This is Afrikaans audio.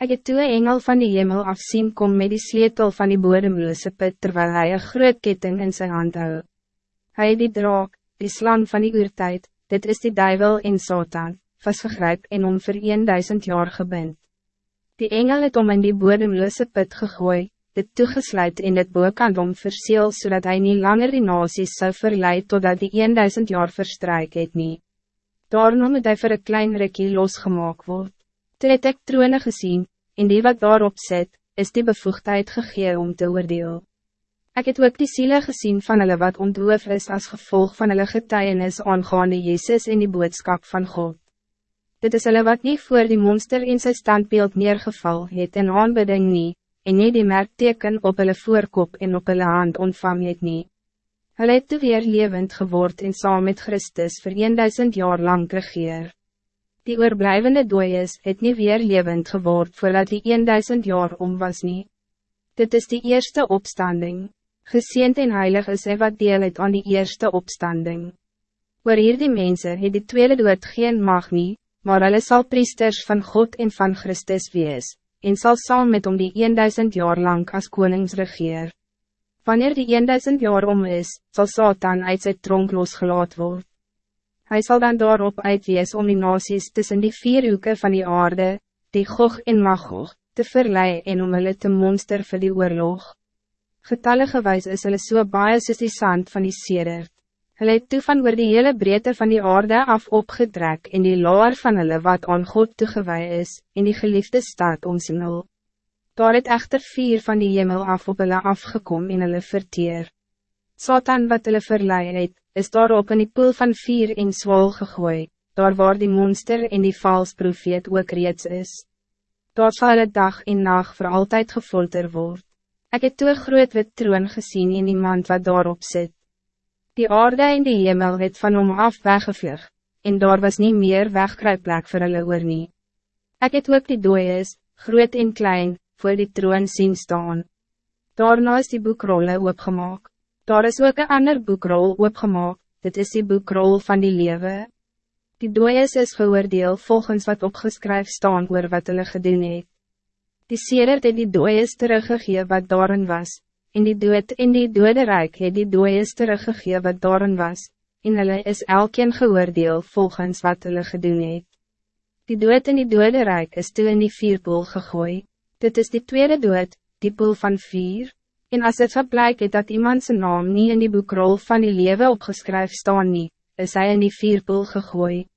Ik het toe een engel van die hemel afzien kom met die sleutel van die bodemloose put terwijl hij een groot ketting in zijn hand hou. Hij die draak, die slang van die oertijd, dit is die duivel in Satan, vastgegryp en om vir 1000 jaar gebind. Die engel het om in die bodemloose put gegooi, dit toegesluit en dit boekant om verseel zodat hij niet langer die nasies zou verleid totdat die 1000 jaar verstryk het nie. Daarom moet hy vir een klein rikkie losgemaak word. Toe het ek troone gezien, en die wat daarop zit, is die bevoegdheid gegee om te oordeel. Ik het ook die ziele gezien van hulle wat ontdoof is als gevolg van hulle getuienis aangaande Jezus in die boodskap van God. Dit is hulle wat niet voor die monster in zijn standbeeld neergeval het en aanbidding nie, en nie die merkteken op hulle voorkop en op hulle hand ontvang het nie. Hulle het weer levend geword en saam met Christus voor 1000 jaar lang regeer. Die oorblijvende dooies het niet weer levend geword voordat die 1000 jaar om was nie. Dit is die eerste opstanding. Geseend en heilig is hy wat deel het aan die eerste opstanding. Oor hier die mense het die tweede dood geen mag nie, maar hulle sal priesters van God en van Christus wees, en sal saam met om die 1000 jaar lang als konings regeer. Wanneer die 1000 jaar om is, zal Satan uit sy tronk losgelaat word. Hij zal dan daarop uitwees om die nasies tussen die vier hoeken van die aarde, die Gog en Magog, te verleiden en om hulle te monster vir die oorlog. Getallige wijs is hulle so baie soos die sand van die sedert. Hulle het toe van oor die hele breedte van die aarde af opgedrek en die laar van hulle wat aan God toegewy is, in die geliefde stad omsingel. Daar het echter vier van die hemel af op hulle afgekom en hulle verteer. Satan wat hulle verleid het, is daarop in die poel van vier en zwol gegooi, daar waar die monster en die vals profeet ook reeds is. Daar sal het dag en nacht voor altijd gefolter word. Ik heb toe groot wit troon gezien in die mand wat daarop zit. Die aarde en die hemel het van hom af weggevlug, en daar was niet meer wegkruipplek vir hulle oor nie. Ek het ook die dooies, groot en klein, voor die troon zien staan. Daarna is die boekrolle opgemaak. Daar is ook een ander boekrol opgemaak, dit is die boekrol van die lewe. Die dooies is geoordeel volgens wat opgeskryf staan oor wat hulle gedoen het. Die sedert het die dooies teruggegee wat daarin was, en die dood en die dode rijk het die dooies teruggegee wat daarin was, en hulle is elkeen geoordeel volgens wat hulle gedoen het. Die dood en die dode rijk is toe in die vierpoel gegooi, dit is die tweede dood, die poel van vier. En als het verblijkt het dat iemand zijn naam niet in die boekrol van die leven opgeschreven staan nie, is hij in die vierpoel gegooid.